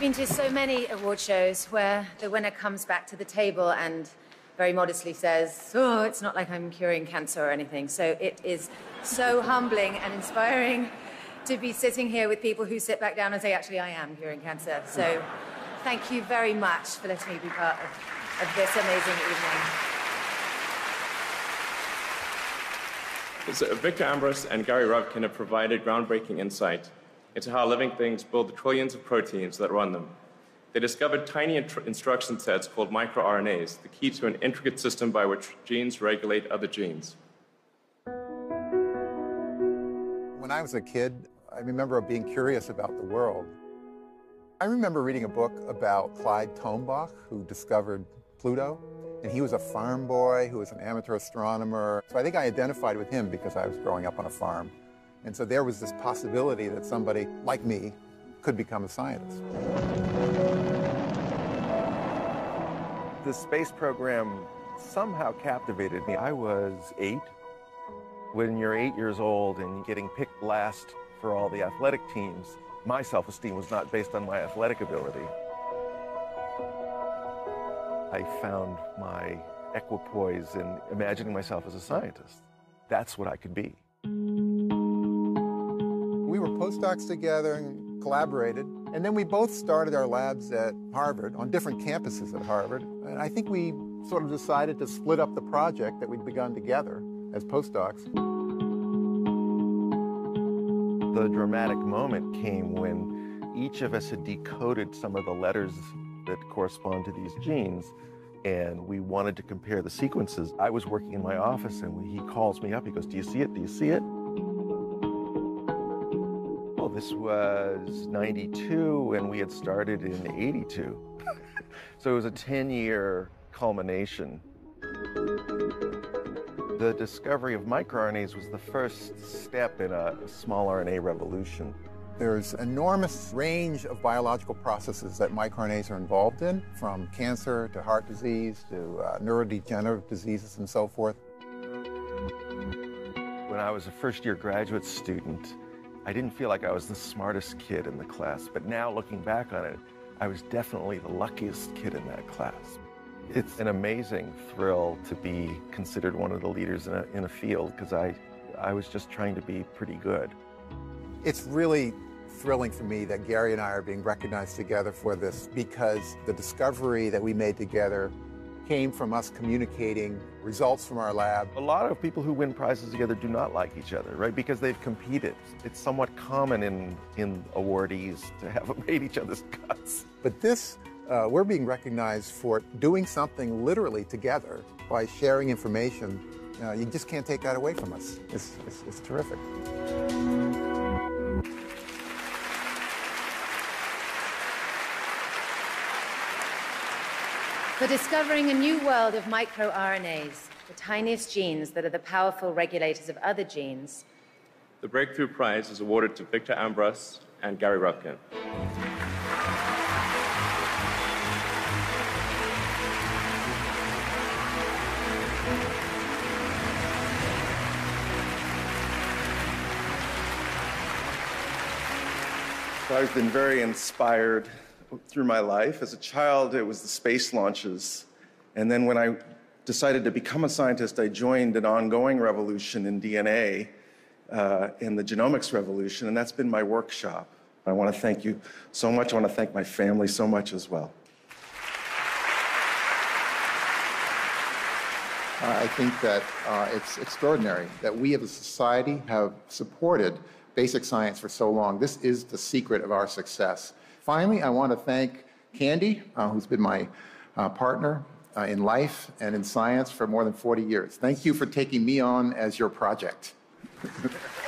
been to so many award shows where the winner comes back to the table and very modestly says, Oh, it's not like I'm curing cancer or anything. So it is so humbling and inspiring to be sitting here with people who sit back down and say, Actually, I am curing cancer. So thank you very much for letting me be part of, of this amazing evening. So Victor Ambros and Gary Ruvkun have provided groundbreaking insight into how living things build the trillions of proteins that run them. They discovered tiny instruction sets called microRNAs, the key to an intricate system by which genes regulate other genes. When I was a kid, I remember being curious about the world. I remember reading a book about Clyde Tombaugh, who discovered Pluto. And he was a farm boy who was an amateur astronomer. So I think I identified with him because I was growing up on a farm. And so there was this possibility that somebody like me could become a scientist. The space program somehow captivated me. I was eight. When you're eight years old and getting picked last for all the athletic teams, my self-esteem was not based on my athletic ability. I found my equipoise in imagining myself as a scientist. That's what I could be were postdocs together and collaborated. And then we both started our labs at Harvard on different campuses at Harvard. And I think we sort of decided to split up the project that we'd begun together as postdocs. The dramatic moment came when each of us had decoded some of the letters that correspond to these genes and we wanted to compare the sequences. I was working in my office and he calls me up. He goes, Do you see it? Do you see it? This was 92, and we had started in 82. so it was a 10 year culmination. The discovery of microRNAs was the first step in a small RNA revolution. There's enormous range of biological processes that microRNAs are involved in, from cancer to heart disease to uh, neurodegenerative diseases and so forth. When I was a first year graduate student, I didn't feel like I was the smartest kid in the class, but now looking back on it, I was definitely the luckiest kid in that class. It's an amazing thrill to be considered one of the leaders in a, in a field because I, I was just trying to be pretty good. It's really thrilling for me that Gary and I are being recognized together for this because the discovery that we made together came from us communicating results from our lab. A lot of people who win prizes together do not like each other, right? Because they've competed. It's somewhat common in, in awardees to have made each other's cuts. But this, uh, we're being recognized for doing something literally together by sharing information. Uh, you just can't take that away from us. It's, it's, it's terrific. For discovering a new world of microRNAs, the tiniest genes that are the powerful regulators of other genes. The Breakthrough Prize is awarded to Victor Ambros and Gary Ruvkun. So I've been very inspired through my life. As a child, it was the space launches. And then when I decided to become a scientist, I joined an ongoing revolution in DNA, uh, in the genomics revolution, and that's been my workshop. I want to thank you so much. I want to thank my family so much as well. I think that uh, it's extraordinary that we as a society have supported basic science for so long. This is the secret of our success. Finally, I want to thank Candy, uh, who's been my uh, partner uh, in life and in science for more than 40 years. Thank you for taking me on as your project.